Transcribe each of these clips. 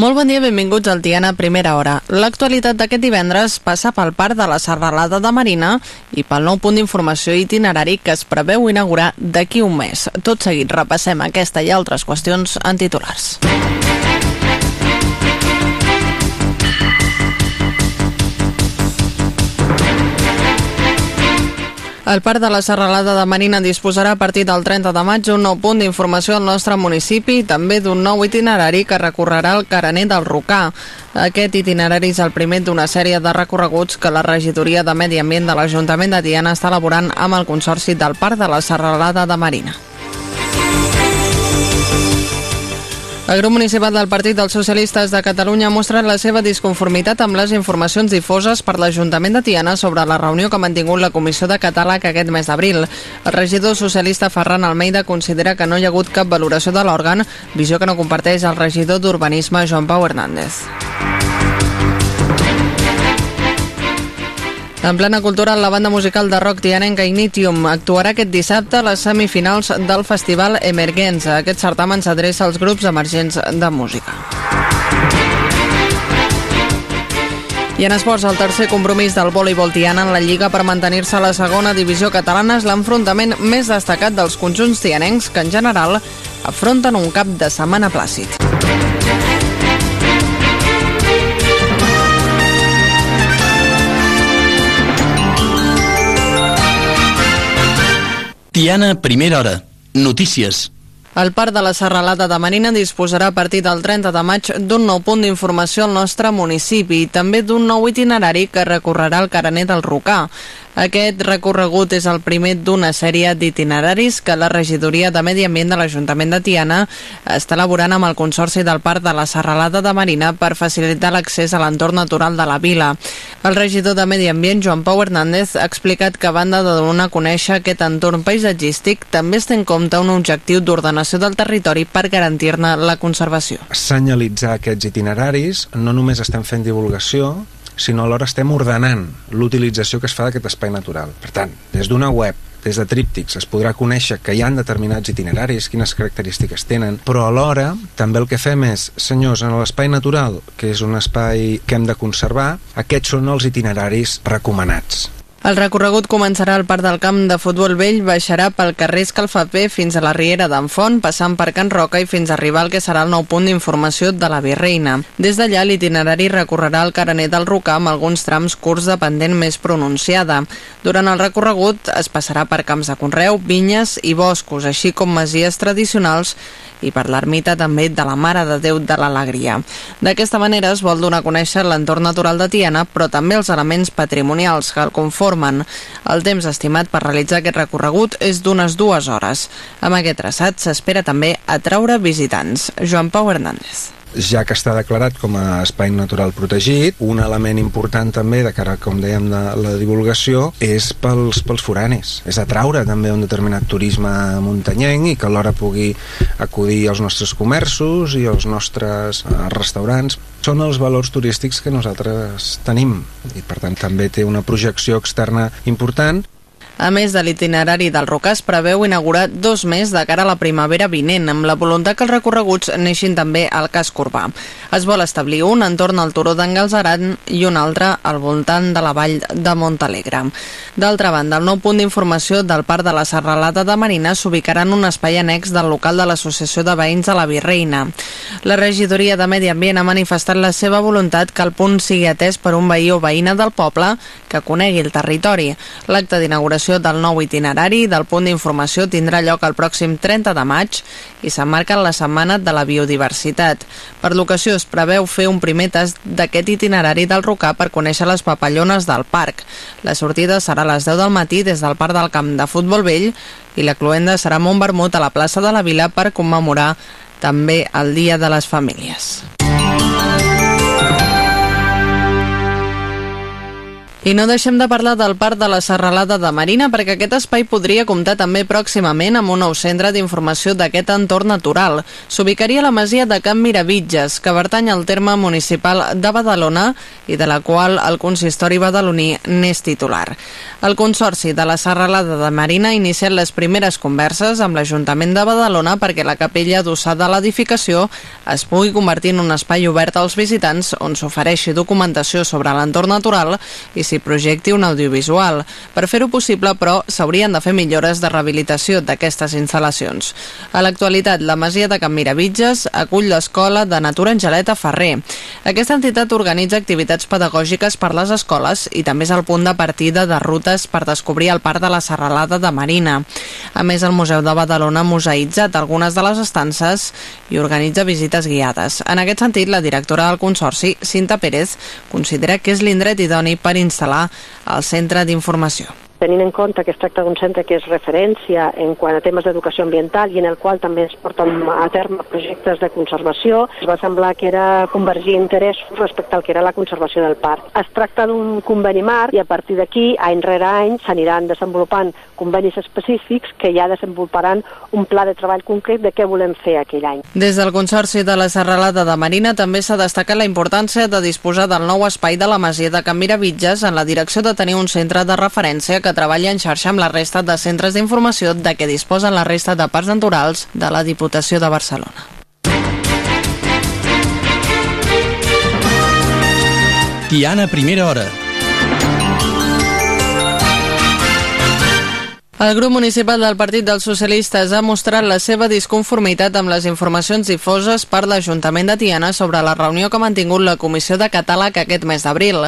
Molt bon dia, benvinguts al Tiana Primera Hora. L'actualitat d'aquest divendres passa pel parc de la Serralada de Marina i pel nou punt d'informació itinerari que es preveu inaugurar d'aquí un mes. Tot seguit repassem aquesta i altres qüestions en titulars. El Parc de la Serralada de Marina disposarà a partir del 30 de maig un nou punt d'informació al nostre municipi i també d'un nou itinerari que recorrerà el carener del Rocà. Aquest itinerari és el primer d'una sèrie de recorreguts que la regidoria de Medi Ambient de l'Ajuntament de Tiana està elaborant amb el Consorci del Parc de la Serralada de Marina. El grup municipal del Partit dels Socialistes de Catalunya ha mostrat la seva disconformitat amb les informacions difoses per l'Ajuntament de Tiana sobre la reunió que ha mantingut la Comissió de Catàleg aquest mes d'abril. El regidor socialista Ferran Almeida considera que no hi ha hagut cap valoració de l'òrgan, visió que no comparteix el regidor d'Urbanisme Joan Pau Hernández. En plena cultura, la banda musical de rock tianenca Ignitium actuarà aquest dissabte a les semifinals del Festival Emergenza. Aquest certamen s'adreça als grups emergents de música. I en esports, el tercer compromís del voleibol tiana en la Lliga per mantenir-se a la segona divisió catalana és l'enfrontament més destacat dels conjunts tianencs que en general afronten un cap de setmana plàcid. Tiana, primera hora. Notícies. El Parc de la Serralada de Marina disposarà a partir del 30 de maig d'un nou punt d'informació al nostre municipi i també d'un nou itinerari que recorrerà el carener del Rocà. Aquest recorregut és el primer d'una sèrie d'itineraris que la regidoria de Medi Ambient de l'Ajuntament de Tiana està elaborant amb el Consorci del Parc de la Serralada de Marina per facilitar l'accés a l'entorn natural de la vila. El regidor de Medi Ambient, Joan Pau Hernández, ha explicat que a banda de donar a conèixer aquest entorn paisatgístic, també es té en compte un objectiu d'ordenació del territori per garantir-ne la conservació. Senyalitzar aquests itineraris, no només estem fent divulgació, sinó alhora estem ordenant l'utilització que es fa d'aquest espai natural. Per tant, des d'una web, des de tríptics es podrà conèixer que hi han determinats itineraris, quines característiques tenen, però alhora també el que fem és, senyors, en l'espai natural, que és un espai que hem de conservar, aquests són els itineraris recomanats. El recorregut començarà al Parc del Camp de Futbol Vell, baixarà pel carrer Escalfapé fins a la Riera d'en Font, passant per Can Roca i fins a arribar al que serà el nou punt d'informació de la Virreina. Des d'allà, l'itinerari recorrerà el carener del Rocà amb alguns trams curts de pendent més pronunciada. Durant el recorregut es passarà per camps de conreu, vinyes i boscos, així com masies tradicionals i per l'ermita també de la Mare de Déu de l'Alegria. D'aquesta manera es vol donar a conèixer l'entorn natural de Tiana, però també els elements patrimonials que el conformen. El temps estimat per realitzar aquest recorregut és d'unes dues hores. Amb aquest traçat s'espera també atraure visitants. Joan Pau Hernández ja que està declarat com a espai natural protegit, un element important també de cara, com dèiem, de la divulgació és pels, pels foranis. És atraure també un determinat turisme muntanyenc i que alhora pugui acudir als nostres comerços i als nostres eh, restaurants. Són els valors turístics que nosaltres tenim i per tant també té una projecció externa important a més de l'itinerari del Rocà, es preveu inaugurar dos més de cara a la primavera vinent, amb la voluntat que els recorreguts neixin també al casc urbà. Es vol establir un entorn al turó d'en Galzeran i un altre al voltant de la vall de Montalegre. D'altra banda, el nou punt d'informació del Parc de la Serralada de Marina s'ubicarà en un espai annex del local de l'Associació de Veïns de la Virreina. La regidoria de Medi Ambient ha manifestat la seva voluntat que el punt sigui atès per un veí o veïna del poble que conegui el territori. L'acte d'inauguració l'elaboració del nou itinerari del punt d'informació tindrà lloc el pròxim 30 de maig i s'emmarca en la Setmana de la Biodiversitat. Per l'ocasió es preveu fer un primer tast d'aquest itinerari del Rocà per conèixer les papallones del parc. La sortida serà a les 10 del matí des del Parc del Camp de Futbol Vell i la cluenda serà Montvermut a la plaça de la Vila per commemorar també el Dia de les Famílies. I no deixem de parlar del Parc de la Serralada de Marina perquè aquest espai podria comptar també pròximament amb un nou centre d'informació d'aquest entorn natural. S'ubicaria la masia de Camp Miravitges, que pertany al terme municipal de Badalona i de la qual el consistori badaloní n'és titular. El Consorci de la Serralada de Marina ha iniciat les primeres converses amb l'Ajuntament de Badalona perquè la capella adossada a l'edificació es pugui convertir en un espai obert als visitants on s'ofereixi documentació sobre l'entorn natural i s'hi projecti un audiovisual. Per fer-ho possible, però, s'haurien de fer millores de rehabilitació d'aquestes instal·lacions. A l'actualitat, la Masia de Can Miravitges acull l'Escola de Natura Angeleta Ferrer. Aquesta entitat organitza activitats pedagògiques per les escoles i també és el punt de partida de rutes per descobrir el Parc de la Serralada de Marina. A més, el Museu de Badalona ha museïtzat algunes de les estances i organitza visites guiades. En aquest sentit, la directora del Consorci, Cinta Pérez, considera que és l'indret idoni per instal·lar instal·lar el centre d'informació tenint en compte que es tracta d'un centre que és referència en quant a temes d'educació ambiental i en el qual també es porten a terme projectes de conservació, es va semblar que era convergir interessos respecte al que era la conservació del parc. Es tracta d'un conveni marc i a partir d'aquí, any rere any, s'aniran desenvolupant convenis específics que ja desenvoluparan un pla de treball concret de què volem fer aquell any. Des del Consorci de la Serralada de Marina també s'ha destacat la importància de disposar del nou espai de la Masia de Can Miravitges en la direcció de tenir un centre de referència que que treballa en xarxa amb la resta de centres d'informació de què disposen la resta de parcs naturals de la Diputació de Barcelona. Tiana, primera hora. El grup municipal del Partit dels Socialistes ha mostrat la seva disconformitat amb les informacions difoses per l'Ajuntament de Tiana sobre la reunió que ha mantingut la Comissió de Catàleg aquest mes d'abril.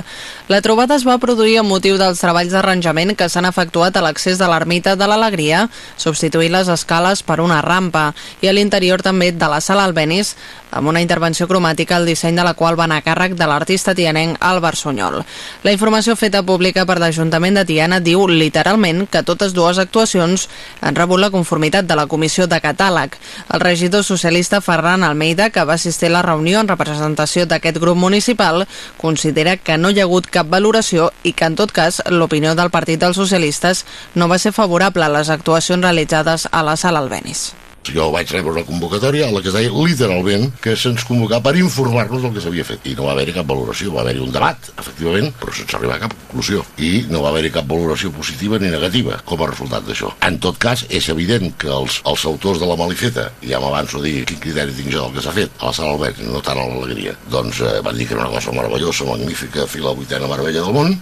La trobada es va produir amb motiu dels treballs d'arranjament que s'han efectuat a l'accés de l'ermita de l'Alegria, substituint les escales per una rampa, i a l'interior també de la sala Albenis, amb una intervenció cromàtica el disseny de la qual va anar a càrrec de l'artista tianenc Álvar Sunyol. La informació feta pública per l'Ajuntament de Tiana diu literalment que totes dues actuacions han rebut la conformitat de la Comissió de Catàleg. El regidor socialista Ferran Almeida, que va assistir a la reunió en representació d'aquest grup municipal, considera que no hi ha hagut cap valoració i que, en tot cas, l'opinió del Partit dels Socialistes no va ser favorable a les actuacions realitzades a la sala Albenis. Jo vaig rebre una convocatòria a la que es deia literalment que se'ns convocava per informar-nos del que s'havia fet. I no va haver-hi cap valoració, va haver-hi un debat, efectivament, però sense arribar a cap conclusió. I no va haver-hi cap valoració positiva ni negativa com a resultat d'això. En tot cas, és evident que els, els autors de la malifeta, ja m'avanço a dir quin criteri tinc jo del que s'ha fet, a la sala Albert, no tant a l'alegria, doncs eh, van dir que era una cosa meravellosa, magnífica, fila vuitena meravella del món,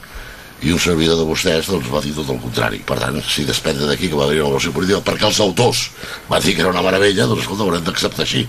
i un servidor de vostès doncs, va dir tot el contrari. Per tant, si despèn d'aquí que va haver una versió política, perquè els autors van dir que era una meravella, doncs escolta, haurem d'acceptar així.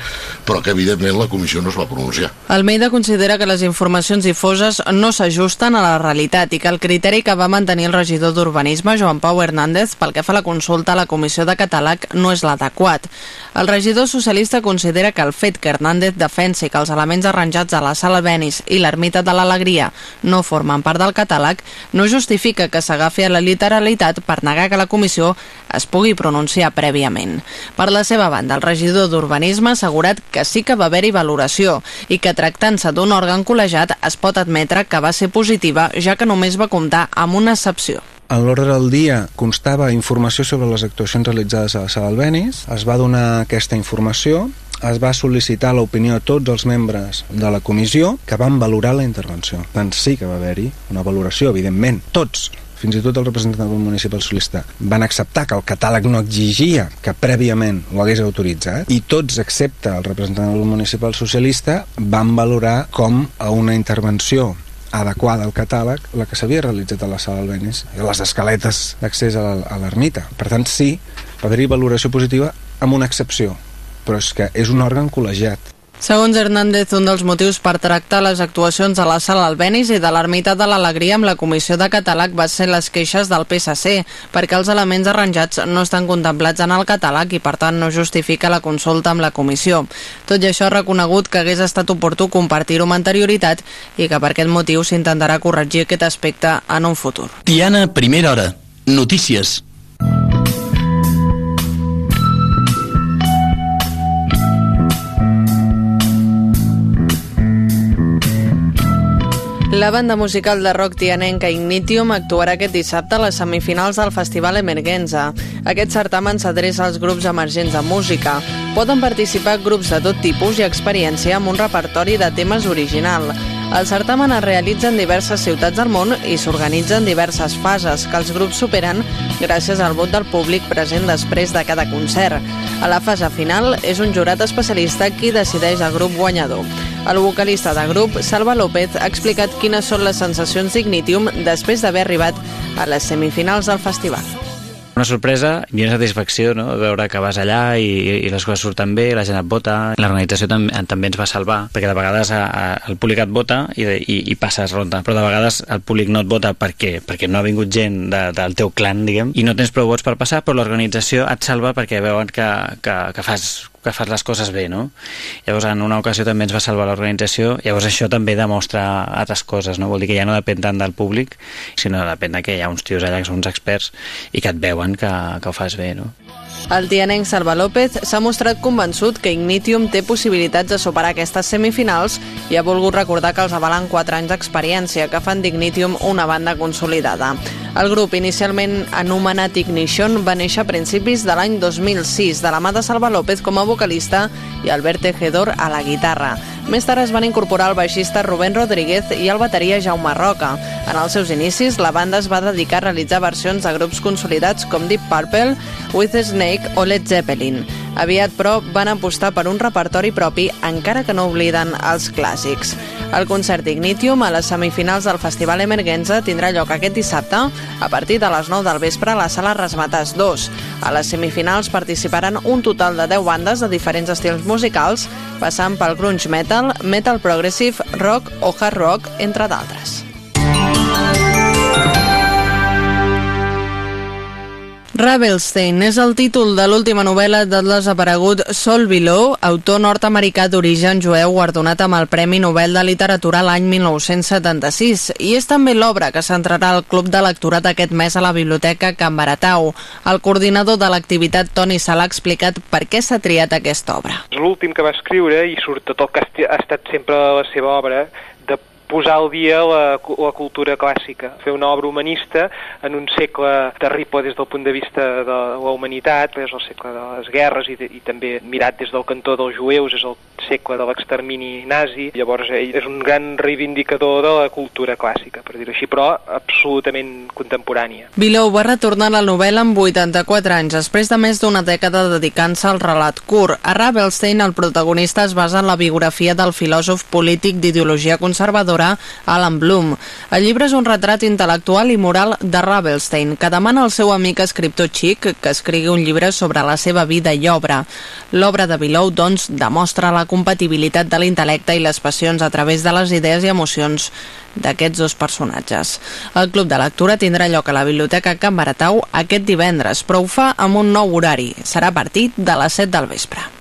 Però que evidentment la comissió no es va pronunciar. Almeida considera que les informacions difoses no s'ajusten a la realitat i que el criteri que va mantenir el regidor d'Urbanisme, Joan Pau Hernández, pel que fa a la consulta a la comissió de catàleg, no és l'adequat. El regidor socialista considera que el fet que Hernández defensi que els elements arranjats a la sala Benis i l'ermita de l'Alegria no formen part del catàleg no justifica que s'agafi a la literalitat per negar que la comissió es pugui pronunciar prèviament. Per la seva banda, el regidor d'Urbanisme ha assegurat que sí que va haver-hi valoració i que tractant-se d'un òrgan col·legiat es pot admetre que va ser positiva ja que només va comptar amb una excepció. En l'ordre del dia constava informació sobre les actuacions realitzades a la sala Albenis, es va donar aquesta informació es va sol·licitar l'opinió de tots els membres de la comissió que van valorar la intervenció. Tant sí que va haver-hi una valoració, evidentment, tots, fins i tot el representant del municipal solista van acceptar que el catàleg no exigia que prèviament ho hagués autoritzat i tots, excepte el representant del municipal socialista, van valorar com a una intervenció adequada al catàleg la que s'havia realitzat a la sala Albenis i les escaletes d'accés a l'ermita. Per tant, sí, va haver-hi valoració positiva amb una excepció, però és que és un òrgan col·legiat. Segons Hernández, un dels motius per tractar les actuacions a la sala Albenis i de l'Ermita de l'Alegria amb la Comissió de Catàleg va ser les queixes del PSC, perquè els elements arranjats no estan contemplats en el catàleg i per tant no justifica la consulta amb la comissió. Tot i això ha reconegut que hagués estat oportú compartir-ho amb anterioritat i que per aquest motiu s'intentarà corregir aquest aspecte en un futur. Tiana, primera hora. Notícies. La banda musical de rock tianenca Ignitium actuarà aquest dissabte a les semifinals del Festival Emergenza. Aquest certamen s'adreça als grups emergents de música. Poden participar grups de tot tipus i experiència amb un repertori de temes original. El certamen es realitza en diverses ciutats del món i s'organitza en diverses fases que els grups superen gràcies al vot del públic present després de cada concert. A la fase final és un jurat especialista qui decideix el grup guanyador. El vocalista de grup, Salva López, ha explicat quines són les sensacions d'Ignitium després d'haver arribat a les semifinals del festival. Una sorpresa i una satisfacció, no? veure que vas allà i, i les coses surten bé, la gent et vota, l'organització tam també ens va salvar, perquè de vegades a, a, el públic et vota i, i, i passes ronda, però de vegades el públic no et vota perquè perquè no ha vingut gent de, del teu clan, diguem, i no tens prou vots per passar, però l'organització et salva perquè veuen que, que, que fas que fas les coses bé, no? Llavors, en una ocasió també ens va salvar l'organització, llavors això també demostra altres coses, no? Vol dir que ja no depèn tant del públic, sinó depèn de que hi ha uns tios allà que són uns experts i que et veuen que, que ho fas bé, no? El tianenc Salva López s'ha mostrat convençut que Ignitium té possibilitats de superar aquestes semifinals i ha volgut recordar que els avalen 4 anys d'experiència que fan d'Ignitium una banda consolidada. El grup, inicialment anomenat Ignition, va néixer a principis de l'any 2006 de la mà de Salva López com a vocalista i Albert Tejedor a la guitarra. Més tard es van incorporar el baixista Rubén Rodríguez i el bateria Jaume Roca. En els seus inicis, la banda es va dedicar a realitzar versions de grups consolidats com Deep Purple, With Snake o Led Zeppelin. Aviat, però, van apostar per un repertori propi, encara que no obliden els clàssics. El concert Ignitium a les semifinals del Festival Emergenza tindrà lloc aquest dissabte a partir de les 9 del vespre a la sala Rasmatas 2. A les semifinals participaran un total de 10 bandes de diferents estils musicals, passant pel grunge metal, metal progressive, rock o hard rock, entre d'altres. Ravelstein és el títol de l'última novel·la del desaparegut Sol Below, autor nord-americà d'origen jueu guardonat amb el Premi Nobel de Literatura l'any 1976, i és també l'obra que s'entrarà al Club de Lectura d'aquest mes a la Biblioteca Can Baratau. El coordinador de l'activitat, Toni Sala, ha explicat per què s'ha triat aquesta obra. L'últim que va escriure i surt tot el que ha estat sempre la seva obra, posar al dia la, la cultura clàssica, fer una obra humanista en un segle terrible des del punt de vista de la humanitat, és el segle de les guerres i, de, i també mirat des del cantó dels jueus, és el segle de l'extermini nazi, llavors ell és un gran reivindicador de la cultura clàssica, per dir-ho així, però absolutament contemporània. Bilou va retornar a la novel·la amb 84 anys, després de més d'una dècada dedicant-se al relat curt. A Ravelstein, el protagonista es basa en la biografia del filòsof polític d'ideologia conservadora escriptora Alan Bloom. El llibre és un retrat intel·lectual i moral de Ravelstein, que demana al seu amic escriptor Chic que escrigui un llibre sobre la seva vida i obra. L'obra de Bilou, doncs, demostra la compatibilitat de l'intel·lecte i les passions a través de les idees i emocions d'aquests dos personatges. El Club de Lectura tindrà lloc a la Biblioteca Can Baratau aquest divendres, però ho fa amb un nou horari. Serà a partir de les 7 del vespre.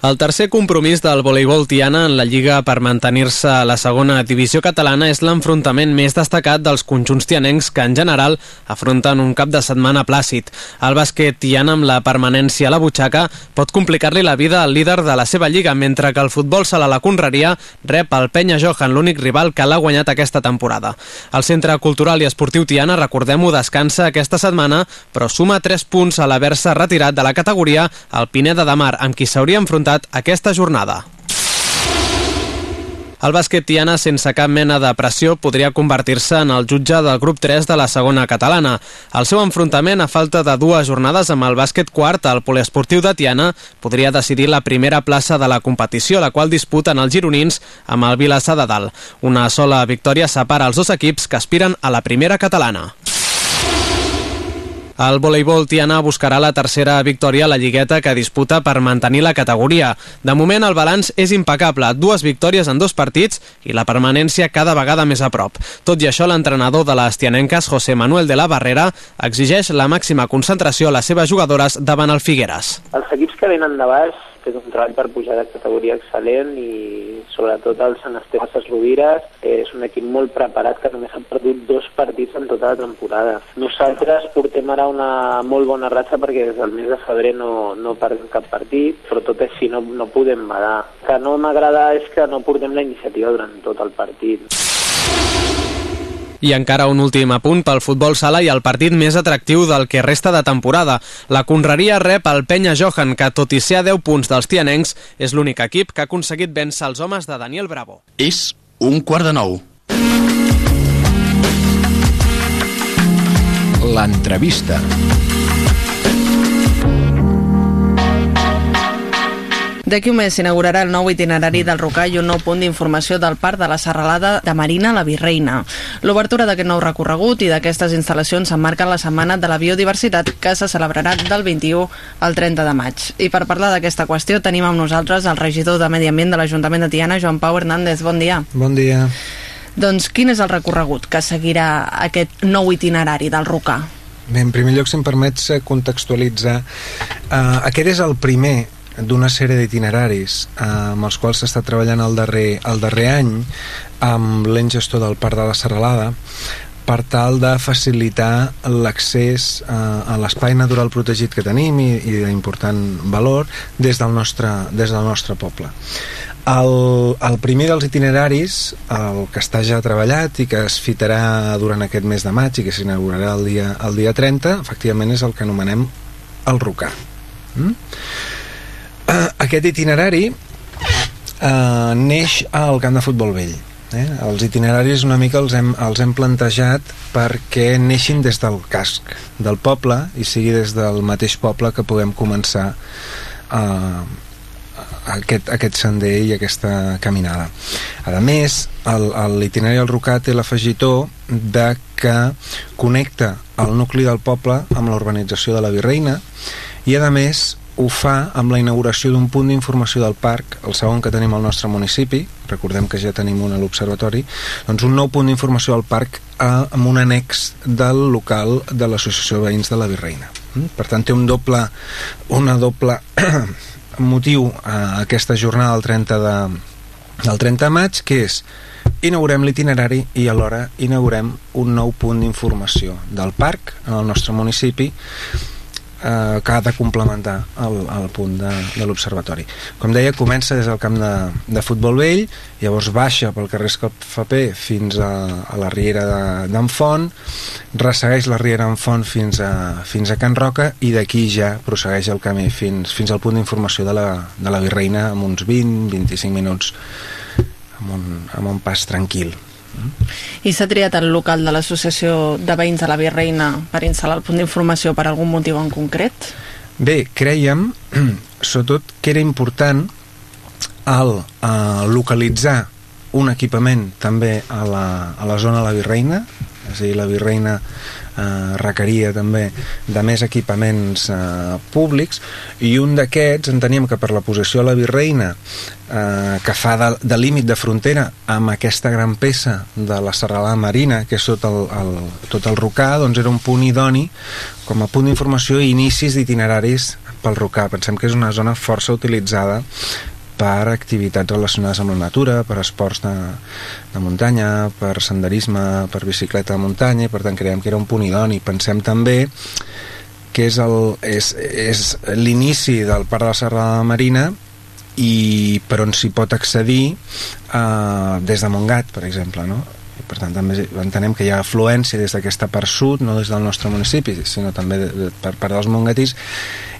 El tercer compromís del voleibol Tiana en la Lliga per mantenir-se a la segona divisió catalana és l'enfrontament més destacat dels conjunts tianencs que en general afronten un cap de setmana plàcid. El bàsquet Tiana amb la permanència a la butxaca pot complicar-li la vida al líder de la seva lliga, mentre que el futbol sala la Conreria rep el Penya Johan, l'únic rival que l'ha guanyat aquesta temporada. El Centre Cultural i Esportiu Tiana, recordem-ho, descansa aquesta setmana, però suma 3 punts a l'haver-se retirat de la categoria el Pineda de Mar, amb qui s'hauria enfrontat enfrontat aquesta jornada. El bàsquet Tiana, sense cap mena de pressió, podria convertir-se en el jutge del grup 3 de la segona catalana. El seu enfrontament, a falta de dues jornades amb el bàsquet quart, al poliesportiu de Tiana, podria decidir la primera plaça de la competició, la qual disputen els gironins amb el Vilassar de Dalt. Una sola victòria separa els dos equips que aspiren a la primera catalana. El voleibol Tiana buscarà la tercera victòria a la lligueta que disputa per mantenir la categoria. De moment el balanç és impecable, dues victòries en dos partits i la permanència cada vegada més a prop. Tot i això, l'entrenador de les tianenques, José Manuel de la Barrera, exigeix la màxima concentració a les seves jugadores davant el Figueres. Els equips que venen de baix fet un treball per pujar de categoria excel·lent i sobretot el Sant Esteve Ses Rovires és un equip molt preparat que només ha perdut dos partits en tota la temporada. Nosaltres portem ara una molt bona ratxa perquè des del mes de febrer no, no perdem cap partit, però tot així no, no podem badar. Que no m'agrada és que no portem la iniciativa durant tot el partit. I encara un últim apunt pel futbol sala i el partit més atractiu del que resta de temporada. La Conreria rep el Penya Johan, que tot i ser a 10 punts dels tianencs, és l'únic equip que ha aconseguit vèncer els homes de Daniel Bravo. És un quart de nou. L'entrevista. D'aquí un mes s'inaugurarà el nou itinerari del Rocall un nou punt d'informació del Parc de la Serralada de Marina la Virreina. L'obertura d'aquest nou recorregut i d'aquestes instal·lacions s'emmarca la Setmana de la Biodiversitat que se celebrarà del 21 al 30 de maig. I per parlar d'aquesta qüestió tenim amb nosaltres el regidor de Medi Ambient de l'Ajuntament de Tiana, Joan Pau Hernández. Bon dia. Bon dia. Doncs quin és el recorregut que seguirà aquest nou itinerari del Rocà? Bé, en primer lloc, si em permets eh, contextualitzar, uh, aquest és el primer d'una sèrie d'itineraris eh, amb els quals s'està treballant el darrer, el darrer any amb l'en gestor del Parc de la Serralada per tal de facilitar l'accés eh, a l'espai natural protegit que tenim i, i d'important valor des del nostre, des del nostre poble. El, el primer dels itineraris, el que està ja treballat i que es fitarà durant aquest mes de maig i que s'inaugurarà el, dia, el dia 30, efectivament és el que anomenem el Rocà. Mm? Aquest itinerari uh, neix al camp de futbol vell. Eh? Els itineraris una mica els hem, els hem plantejat perquè neixin des del casc del poble i sigui des del mateix poble que puguem començar uh, aquest, aquest sender i aquesta caminada. A més, l'itinerari del Rocat té l'afegitó de que connecta el nucli del poble amb l'urbanització de la Virreina i a més ho fa amb la inauguració d'un punt d'informació del parc, el segon que tenim al nostre municipi, recordem que ja tenim un a l'observatori, doncs un nou punt d'informació al parc eh, amb un annex del local de l'Associació de Veïns de la Virreina. Mm? Per tant, té un doble, una doble motiu a aquesta jornada del 30 de, del 30 de maig, que és inaugurem l'itinerari i alhora inaugurem un nou punt d'informació del parc en el nostre municipi eh, que ha de complementar el, el punt de, de l'observatori. Com deia, comença des del camp de, de futbol vell, llavors baixa pel carrer Escalfapé fins a, a la riera d'en Font, ressegueix la riera d'en Font fins a, fins a Can Roca i d'aquí ja prossegueix el camí fins, fins al punt d'informació de, la, de la Virreina amb uns 20-25 minuts amb un, amb un pas tranquil. I s'ha triat el local de l'Associació de Veïns de la Virreina per instal·lar el punt d'informació per algun motiu en concret? Bé, creiem, sobretot, que era important el eh, localitzar un equipament també a la, a la zona de la Virreina, és a dir, la Virreina eh, requeria també de més equipaments eh, públics i un d'aquests enteníem que per la posició de la Virreina eh, que fa de, de límit de frontera amb aquesta gran peça de la serralada marina que és tot el, el, tot el Rocà doncs era un punt idoni com a punt d'informació i inicis d'itineraris pel Rocà. Pensem que és una zona força utilitzada per activitats relacionades amb la natura, per esports de, de muntanya, per senderisme, per bicicleta de muntanya, i per tant creiem que era un punt idoni. Pensem també que és l'inici del Parc de la Serra de la Marina i per on s'hi pot accedir eh, des de Montgat, per exemple, no? I per tant també entenem que hi ha afluència des d'aquesta part sud, no des del nostre municipi, sinó també de, de, per part dels mongatís,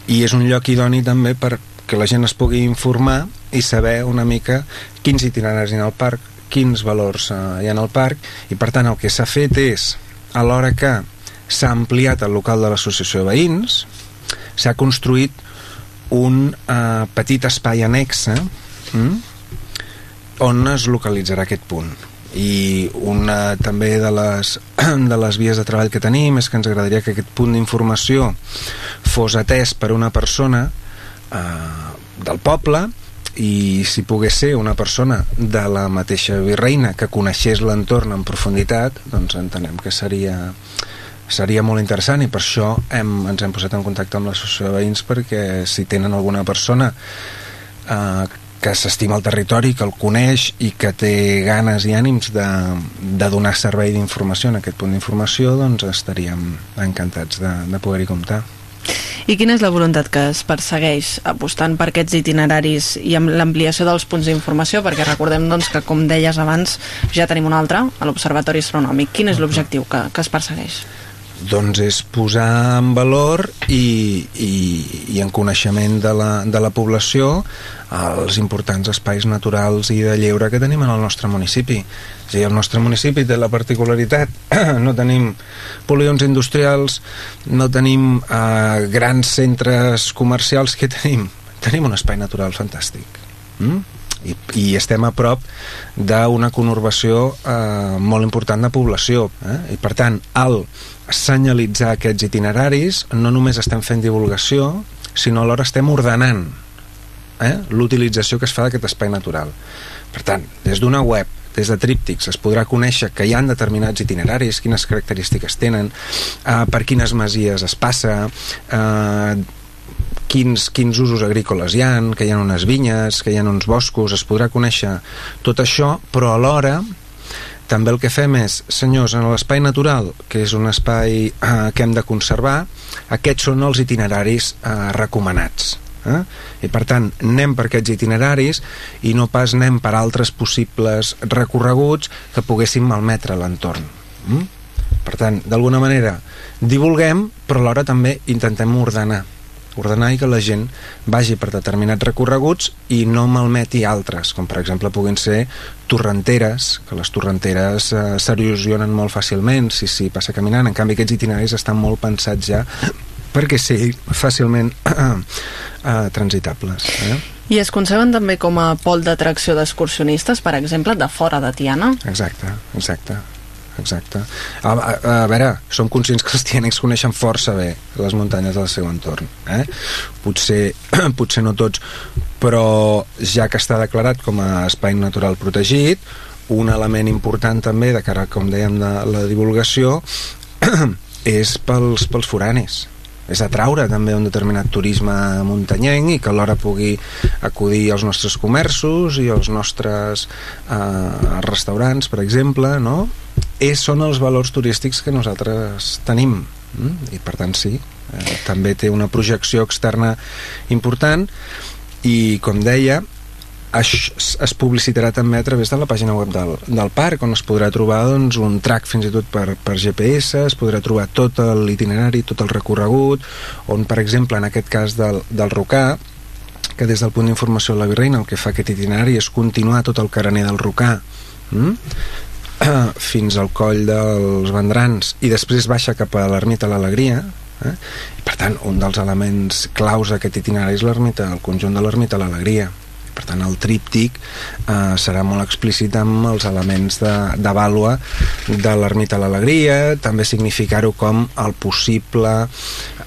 i és un lloc idoni també per que la gent es pugui informar i saber una mica quins itineraris hi ha al parc, quins valors eh, hi ha al parc, i per tant el que s'ha fet és, alhora que s'ha ampliat el local de l'associació de veïns, s'ha construït un eh, petit espai annexe hm, on es localitzarà aquest punt. I una també de les, de les vies de treball que tenim és que ens agradaria que aquest punt d'informació fos atès per una persona eh, del poble i si pogués ser una persona de la mateixa virreina que coneixés l'entorn en profunditat doncs entenem que seria seria molt interessant i per això hem, ens hem posat en contacte amb l'associació de veïns perquè si tenen alguna persona eh, que s'estima el territori, que el coneix i que té ganes i ànims de, de donar servei d'informació en aquest punt d'informació, doncs estaríem encantats de, de poder-hi comptar. I quina és la voluntat que es persegueix apostant per aquests itineraris i amb l'ampliació dels punts d'informació? Perquè recordem doncs, que, com deies abans, ja tenim un altre, a l'Observatori Astronòmic. Quin és l'objectiu que, que es persegueix? Doncs és posar en valor i, i, i en coneixement de la, de la població els importants espais naturals i de lleure que tenim en el nostre municipi. És dir, el nostre municipi té la particularitat, no tenim polígons industrials, no tenim eh, grans centres comercials, que tenim? Tenim un espai natural fantàstic. Mm? i, i estem a prop d'una conurbació eh, molt important de població eh? i per tant al senyalitzar aquests itineraris no només estem fent divulgació sinó alhora estem ordenant eh? l'utilització que es fa d'aquest espai natural per tant, des d'una web des de tríptics es podrà conèixer que hi han determinats itineraris, quines característiques tenen, eh, per quines masies es passa, eh, quins, quins usos agrícoles hi han, que hi ha unes vinyes, que hi ha uns boscos, es podrà conèixer tot això, però alhora també el que fem és, senyors, en l'espai natural, que és un espai eh, que hem de conservar, aquests són els itineraris eh, recomanats. Eh? I per tant, anem per aquests itineraris i no pas anem per altres possibles recorreguts que poguessin malmetre l'entorn. Mm? Per tant, d'alguna manera, divulguem, però alhora també intentem ordenar ordenar i que la gent vagi per determinats recorreguts i no malmeti altres, com per exemple puguin ser torrenteres, que les torrenteres eh, s'erosionen molt fàcilment si s'hi passa caminant, en canvi aquests itineraris estan molt pensats ja perquè sigui fàcilment eh, transitables. Eh? I es conceben també com a pol d'atracció d'excursionistes, per exemple, de fora de Tiana? Exacte, exacte exacte. A, a, a veure, som conscients que els tianencs coneixen força bé les muntanyes del seu entorn. Eh? Potser, potser no tots, però ja que està declarat com a espai natural protegit, un element important també de cara, com dèiem, de la divulgació és pels, pels foranis és atraure també un determinat turisme muntanyenc i que alhora pugui acudir als nostres comerços i als nostres eh, restaurants, per exemple, no? És, són els valors turístics que nosaltres tenim mm? i per tant sí, eh, també té una projecció externa important i com deia es, es publicitarà també a través de la pàgina web del, del parc on es podrà trobar doncs, un track fins i tot per, per GPS es podrà trobar tot l'itinerari, tot el recorregut on per exemple en aquest cas del, del Rocà que des del punt d'informació de la Virreina el que fa aquest itinerari és continuar tot el carener del Rocà mm? fins al coll dels Vendrans i després baixa cap a l'ermita l'Alegria eh? i per tant un dels elements claus d'aquest itinerari és l'ermita, el conjunt de l'ermita l'Alegria per tant el tríptic eh, serà molt explícit amb els elements de, de vàlua de l'ermita l'Alegria també significar-ho com el possible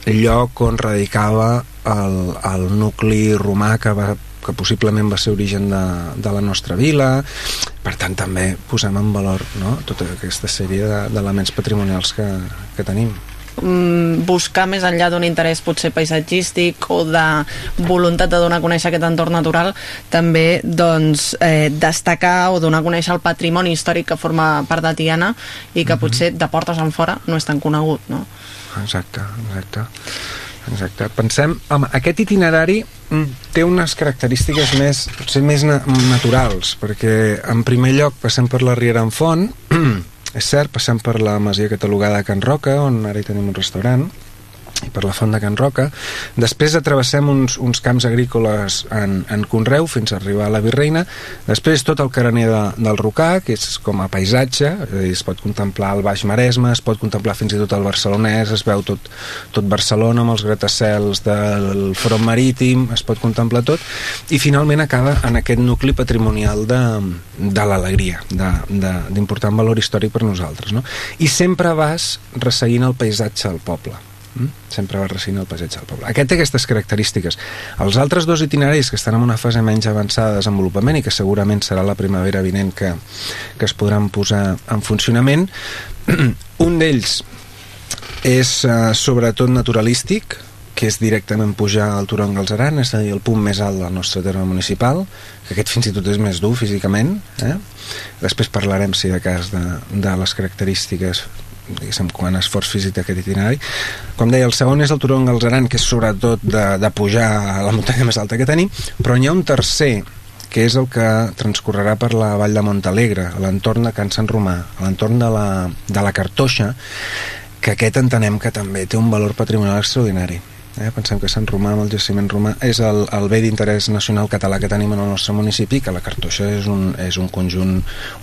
lloc on radicava el, el nucli romà que va que possiblement va ser origen de, de la nostra vila per tant també posem en valor no? tota aquesta sèrie d'elements patrimonials que, que tenim mm, buscar més enllà d'un interès potser paisatgístic o de voluntat de donar a conèixer aquest entorn natural també doncs, eh, destacar o donar a conèixer el patrimoni històric que forma part de Tiana i que mhm. -huh. potser de portes en fora no és tan conegut no? exacte, exacte Exacte. Pensem, home, aquest itinerari mm, té unes característiques més, potser més na naturals, perquè en primer lloc passem per la Riera en Font, és cert, passem per la masia catalogada de Can Roca, on ara hi tenim un restaurant, i per la font de Can Roca. Després atravessem uns, uns camps agrícoles en, en Conreu fins a arribar a la Virreina. Després tot el carener de, del Rocà, que és com a paisatge, es pot contemplar el Baix Maresme, es pot contemplar fins i tot el barcelonès, es veu tot, tot Barcelona amb els gratacels del front marítim, es pot contemplar tot, i finalment acaba en aquest nucli patrimonial de, de l'alegria, d'important valor històric per nosaltres. No? I sempre vas resseguint el paisatge del poble? Sempre va ressignar el passeig del poble. Aquest té aquestes característiques. Els altres dos itineraris que estan en una fase menys avançada de desenvolupament i que segurament serà la primavera vinent que, que es podran posar en funcionament, un d'ells és uh, sobretot naturalístic, que és directament pujar al Turó en Galzeran, és a dir, el punt més alt del nostre terme municipal, que aquest fins i tot és més dur físicament. Eh? Després parlarem, si de cas, de, de les característiques diguéssim, quan esforç físic d'aquest itinerari. Com deia, el segon és el Turó en Galzeran, que és sobretot de, de pujar a la muntanya més alta que tenim, però n'hi ha un tercer que és el que transcorrerà per la vall de Montalegre, a l'entorn de Can Sant Romà, a l'entorn de, la, de la Cartoixa, que aquest entenem que també té un valor patrimonial extraordinari. Eh? Pensem que Sant Romà, amb el jaciment romà, és el, el bé d'interès nacional català que tenim en el nostre municipi, que la Cartoixa és un, és un conjunt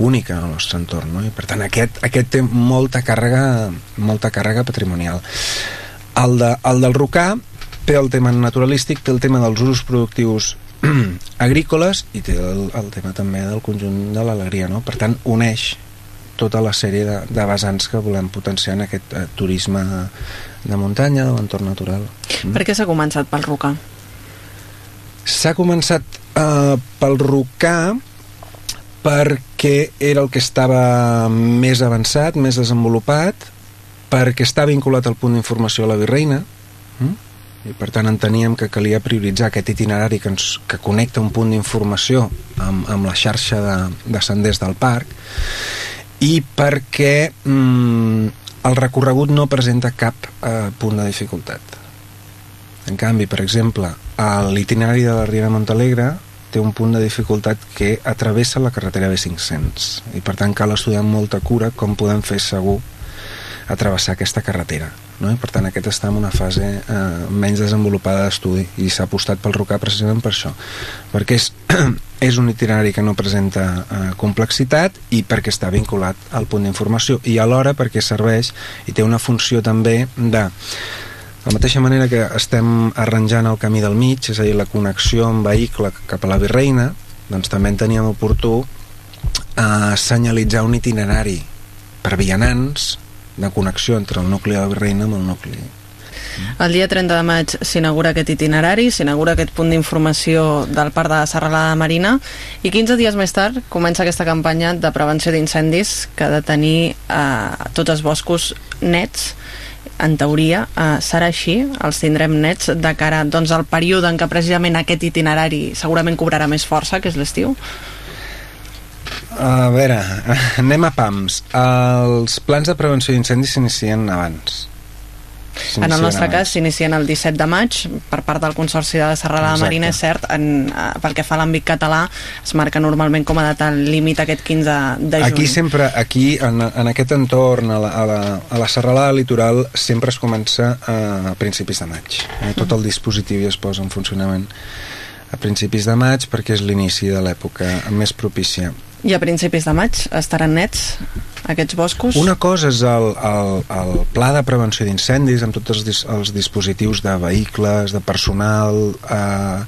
únic en el nostre entorn. No? I per tant, aquest, aquest té molta càrrega, molta càrrega patrimonial. El, de, el del Rocà té el tema naturalístic, té el tema dels usos productius agrícoles i té el, el tema també del conjunt de l'alegria, no? Per tant, uneix tota la sèrie de, de vessants que volem potenciar en aquest eh, turisme de muntanya, de l'entorn natural. Mm. Per què s'ha començat pel Rocà? S'ha començat eh, pel Rocà perquè era el que estava més avançat, més desenvolupat, perquè està vinculat al punt d'informació a la Virreina, mm? i per tant enteníem que calia prioritzar aquest itinerari que, ens, que connecta un punt d'informació amb, amb la xarxa de, de senders del parc i perquè mm, el recorregut no presenta cap eh, punt de dificultat en canvi, per exemple l'itinerari de la Riera Montalegre té un punt de dificultat que atravessa la carretera B500 i per tant cal estudiar amb molta cura com podem fer segur a travessar aquesta carretera no? i per tant aquest està en una fase eh, menys desenvolupada d'estudi i s'ha apostat pel Rocà precisament per això perquè és, és un itinerari que no presenta eh, complexitat i perquè està vinculat al punt d'informació i alhora perquè serveix i té una funció també de la mateixa manera que estem arranjant el camí del mig, és a dir, la connexió amb vehicle cap a la Virreina, doncs també en teníem oportú a senyalitzar un itinerari per vianants de connexió entre el nucli de la Virreina amb el nucli. El dia 30 de maig s'inaugura aquest itinerari, s'inaugura aquest punt d'informació del Parc de Serralada Marina i 15 dies més tard comença aquesta campanya de prevenció d'incendis que ha de tenir eh, tots els boscos nets en teoria eh, serà així, els tindrem nets de cara doncs, al període en què precisament aquest itinerari segurament cobrarà més força, que és l'estiu? A veure, anem a PAMS. Els plans de prevenció d'incendis s'inicien abans. En el nostre cas s'inicien el 17 de maig per part del Consorci de la Serralada Exacte. Marina, és cert, en, eh, pel que fa a l'àmbit català es marca normalment com a data límit aquest 15 de juny. Aquí sempre, aquí en, en aquest entorn, a la, a, la, a la Serralada Litoral, sempre es comença a principis de maig. Eh? Tot el dispositiu ja es posa en funcionament a principis de maig perquè és l'inici de l'època més propícia. I a principis de maig estaran nets aquests boscos? Una cosa és el, el, el pla de prevenció d'incendis amb tots els, els dispositius de vehicles, de personal, eh,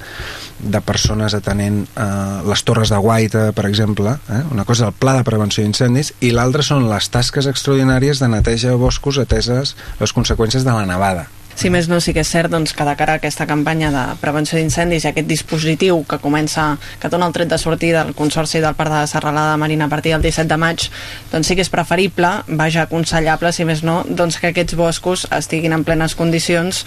de persones atenent eh, les torres de guaita, per exemple. Eh? Una cosa és el pla de prevenció d'incendis i l'altra són les tasques extraordinàries de neteja de boscos ateses les conseqüències de la nevada. Si més no, sí que és cert doncs, que de cara a aquesta campanya de prevenció d'incendis i aquest dispositiu que comença, que dona el tret de sortir del Consorci del Parc de la Serralada Marina a partir del 17 de maig, doncs sí que és preferible, vaja aconsellable, si més no, doncs que aquests boscos estiguin en plenes condicions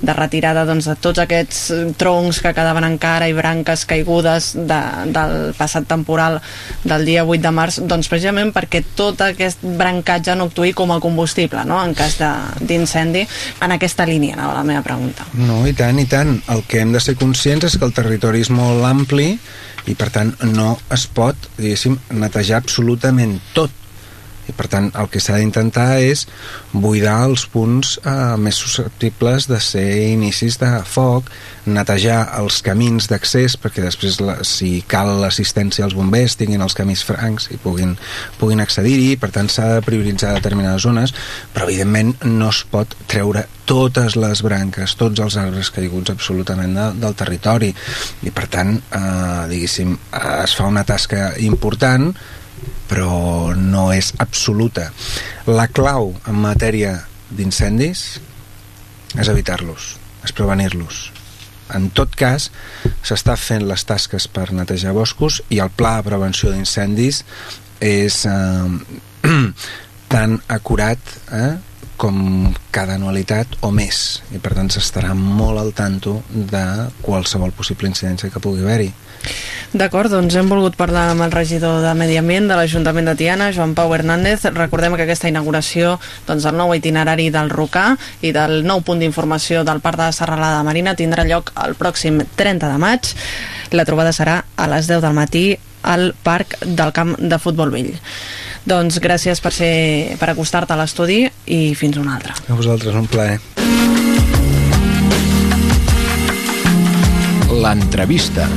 de retirada doncs, de tots aquests troncs que quedaven encara i branques caigudes de, del passat temporal del dia 8 de març, doncs precisament perquè tot aquest brancatge no actuï com a combustible no? en cas d'incendi en aquesta línia, no, la meva pregunta. No, i tant, i tant. El que hem de ser conscients és que el territori és molt ampli i per tant no es pot, diguéssim, netejar absolutament tot i per tant el que s'ha d'intentar és buidar els punts eh, més susceptibles de ser inicis de foc, netejar els camins d'accés perquè després la, si cal l'assistència als bombers tinguin els camins francs i puguin, puguin accedir-hi, per tant s'ha de prioritzar determinades zones, però evidentment no es pot treure totes les branques, tots els arbres caiguts absolutament de, del territori. I per tant, eh, diguéssim, es fa una tasca important però no és absoluta. La clau en matèria d'incendis és evitar-los, és prevenir-los. En tot cas, s'està fent les tasques per netejar boscos i el pla de prevenció d'incendis és eh, tan acurat eh, com cada anualitat o més i per tant s'estarà molt al tanto de qualsevol possible incidència que pugui haver-hi. D'acord, doncs hem volgut parlar amb el regidor de Medi Ambient de l'Ajuntament de Tiana, Joan Pau Hernández. Recordem que aquesta inauguració doncs, del nou itinerari del Rocà i del nou punt d'informació del Parc de Serralada Marina tindrà lloc el pròxim 30 de maig. La trobada serà a les 10 del matí al Parc del Camp de Futbol Vell. Doncs gràcies per, ser, per acostar-te a l'estudi i fins una altra. A vosaltres, un plaer. L'entrevista.